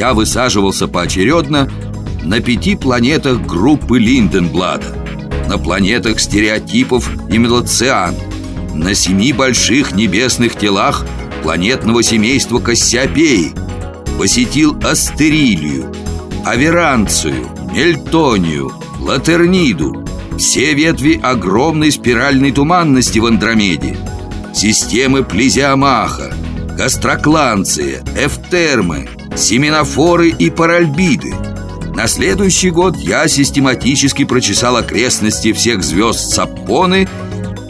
я высаживался поочередно на пяти планетах группы Линденблада, на планетах стереотипов и Мелоциан, на семи больших небесных телах планетного семейства Кассиопеи, посетил Астерилию, Аверанцию, Мельтонию, Латерниду, все ветви огромной спиральной туманности в Андромеде, системы Плезиомаха, Гастрокланция, Эфтермы, Семенофоры и Паральбиды. На следующий год я систематически прочесал окрестности всех звезд Саппоны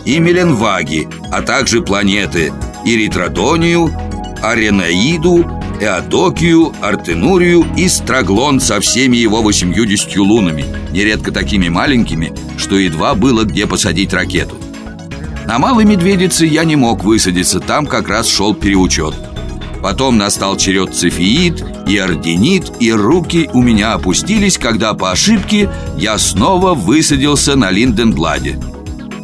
и Меленваги, а также планеты Иритродонию, Аренаиду, Эодокию, Артенурию и Страглон со всеми его 80 лунами, нередко такими маленькими, что едва было где посадить ракету. На Малой Медведице я не мог высадиться, там как раз шел переучет. Потом настал черед цефеид и орденит, и руки у меня опустились, когда по ошибке я снова высадился на Линденбладе.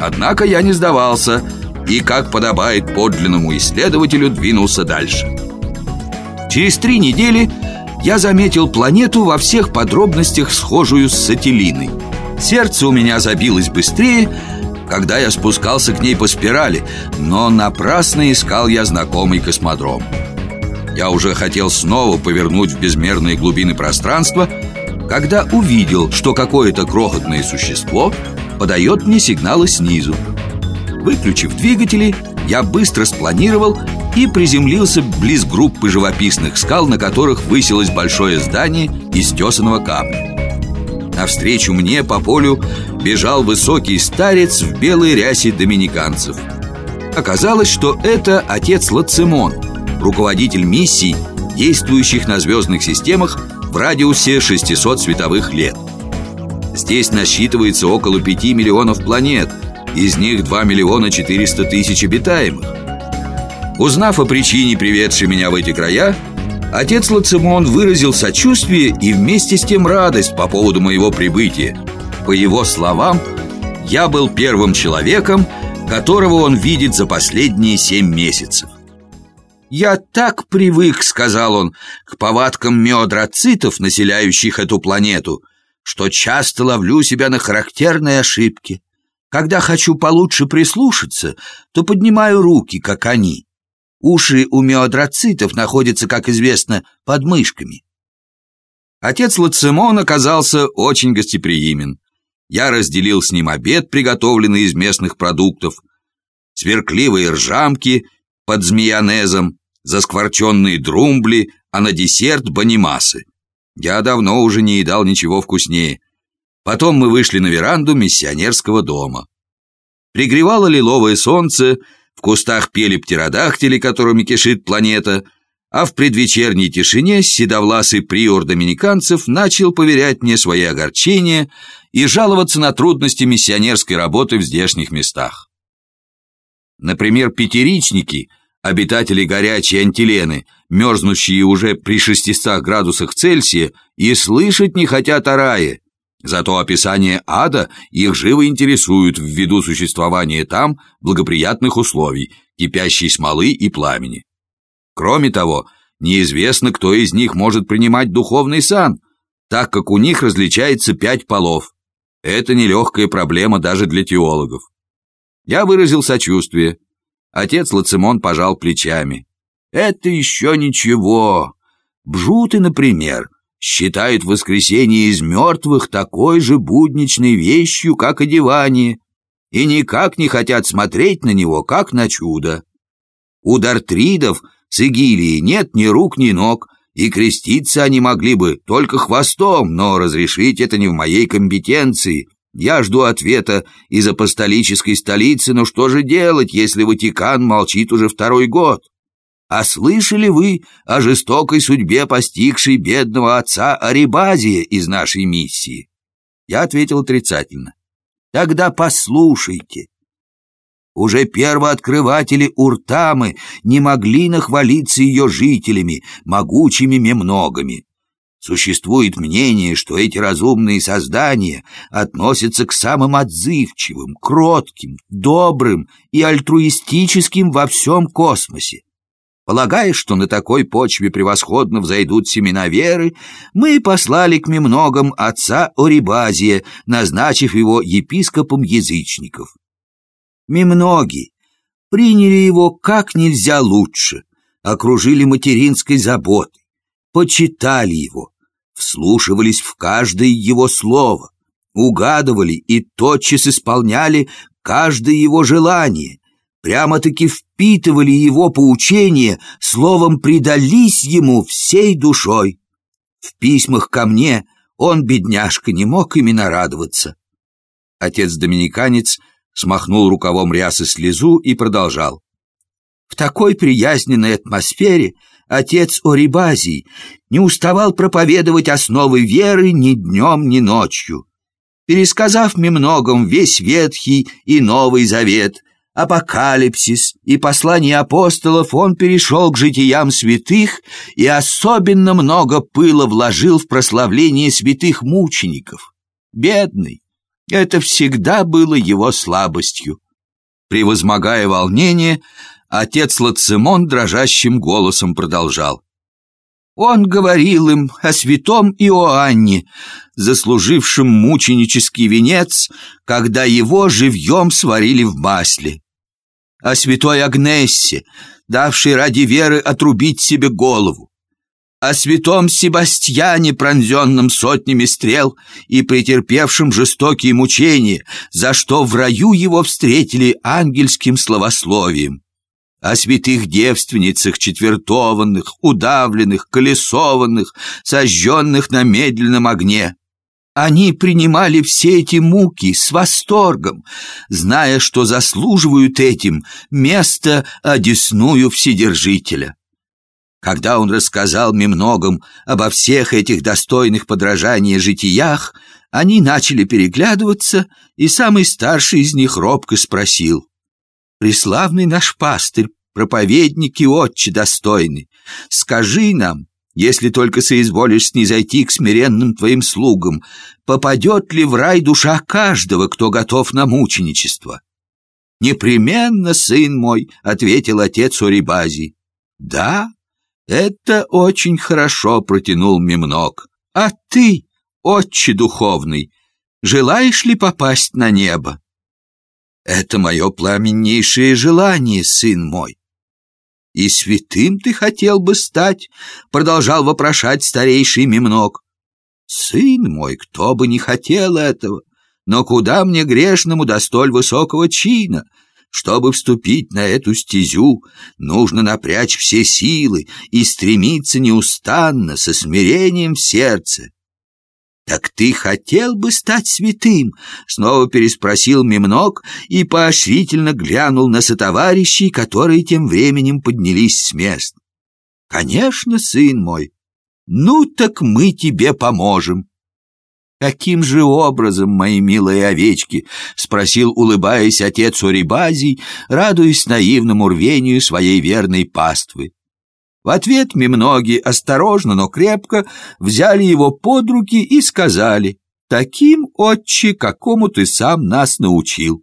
Однако я не сдавался и, как подобает подлинному исследователю, двинулся дальше. Через три недели я заметил планету во всех подробностях, схожую с Сателиной. Сердце у меня забилось быстрее, когда я спускался к ней по спирали, но напрасно искал я знакомый космодром. Я уже хотел снова повернуть в безмерные глубины пространства, когда увидел, что какое-то крохотное существо подает мне сигналы снизу. Выключив двигатели, я быстро спланировал и приземлился близ группы живописных скал, на которых высилось большое здание из тесаного камня. Навстречу мне по полю бежал высокий старец в белой рясе доминиканцев. Оказалось, что это отец Лацимон, руководитель миссий, действующих на звездных системах в радиусе 600 световых лет. Здесь насчитывается около 5 миллионов планет, из них 2 миллиона 400 тысяч обитаемых. Узнав о причине, приведшей меня в эти края, отец Лацимон выразил сочувствие и вместе с тем радость по поводу моего прибытия. По его словам, я был первым человеком, которого он видит за последние семь месяцев. «Я так привык, — сказал он, — к повадкам миодроцитов, населяющих эту планету, что часто ловлю себя на характерной ошибке. Когда хочу получше прислушаться, то поднимаю руки, как они. Уши у миодроцитов находятся, как известно, под мышками. Отец Лацимон оказался очень гостеприимен. Я разделил с ним обед, приготовленный из местных продуктов, сверкливые ржамки под змеянезом, заскворченные друмбли, а на десерт банимасы. Я давно уже не едал ничего вкуснее. Потом мы вышли на веранду миссионерского дома. Пригревало лиловое солнце, в кустах пели птеродактили, которыми кишит планета, а в предвечерней тишине седовласый приор доминиканцев начал поверять мне свои огорчения и жаловаться на трудности миссионерской работы в здешних местах. Например, пятеричники, обитатели горячей антилены, мерзнущие уже при 600 градусах Цельсия, и слышать не хотят о рае, Зато описание ада их живо интересует ввиду существования там благоприятных условий, кипящей смолы и пламени. Кроме того, неизвестно, кто из них может принимать духовный сан, так как у них различается пять полов. Это нелегкая проблема даже для теологов. Я выразил сочувствие. Отец Лацимон пожал плечами. «Это еще ничего. Бжуты, например, считают воскресение из мертвых такой же будничной вещью, как одевание, и никак не хотят смотреть на него, как на чудо. У дартридов с Игилии нет ни рук, ни ног, и креститься они могли бы только хвостом, но разрешить это не в моей компетенции. Я жду ответа из апостолической столицы, но что же делать, если Ватикан молчит уже второй год? А слышали вы о жестокой судьбе постигшей бедного отца Арибазия из нашей миссии? Я ответил отрицательно. Тогда послушайте. Уже первооткрыватели Уртамы не могли нахвалиться ее жителями, могучими мемногами. Существует мнение, что эти разумные создания относятся к самым отзывчивым, кротким, добрым и альтруистическим во всем космосе. Полагая, что на такой почве превосходно взойдут семена веры, мы послали к Мемногам отца Орибазия, назначив его епископом язычников. Мемноги приняли его как нельзя лучше, окружили материнской заботой, почитали его, вслушивались в каждое его слово, угадывали и тотчас исполняли каждое его желание, прямо-таки впитывали его поучения, словом предались ему всей душой. В письмах ко мне он, бедняжка, не мог именно радоваться. Отец-доминиканец смахнул рукавом рясы слезу и продолжал. В такой приязненной атмосфере отец Орибазий не уставал проповедовать основы веры ни днем, ни ночью. Пересказав мне многом весь Ветхий и Новый Завет, апокалипсис и послания апостолов, он перешел к житиям святых и особенно много пыла вложил в прославление святых мучеников. Бедный, это всегда было его слабостью. Превозмогая волнение, отец Лацимон дрожащим голосом продолжал. Он говорил им о святом Иоанне, заслужившем мученический венец, когда его живьем сварили в масле о святой Агнессе, давшей ради веры отрубить себе голову, о святом Себастьяне, пронзенном сотнями стрел и претерпевшем жестокие мучения, за что в раю его встретили ангельским словословием, о святых девственницах, четвертованных, удавленных, колесованных, сожженных на медленном огне, они принимали все эти муки с восторгом, зная, что заслуживают этим место одесную Вседержителя. Когда он рассказал мне многом обо всех этих достойных подражания житиях, они начали переглядываться, и самый старший из них робко спросил. «Преславный наш пастырь, проповедник и отче достойный, скажи нам, если только соизволишь снизойти к смиренным твоим слугам, попадет ли в рай душа каждого, кто готов на мученичество?» «Непременно, сын мой», — ответил отец Орибази. «Да, это очень хорошо», — протянул Мемнок. «А ты, отче духовный, желаешь ли попасть на небо?» «Это мое пламеннейшее желание, сын мой. «И святым ты хотел бы стать?» — продолжал вопрошать старейший Мемнок. «Сын мой, кто бы не хотел этого, но куда мне грешному до столь высокого чина?» Чтобы вступить на эту стезю, нужно напрячь все силы и стремиться неустанно, со смирением в сердце. «Так ты хотел бы стать святым?» — снова переспросил Мемнок и поощрительно глянул на сотоварищей, которые тем временем поднялись с мест. «Конечно, сын мой. Ну так мы тебе поможем». «Каким же образом, мои милые овечки?» — спросил, улыбаясь отец Урибазий, радуясь наивному рвению своей верной паствы. В ответ Мемноги осторожно, но крепко взяли его под руки и сказали «Таким, отче, какому ты сам нас научил».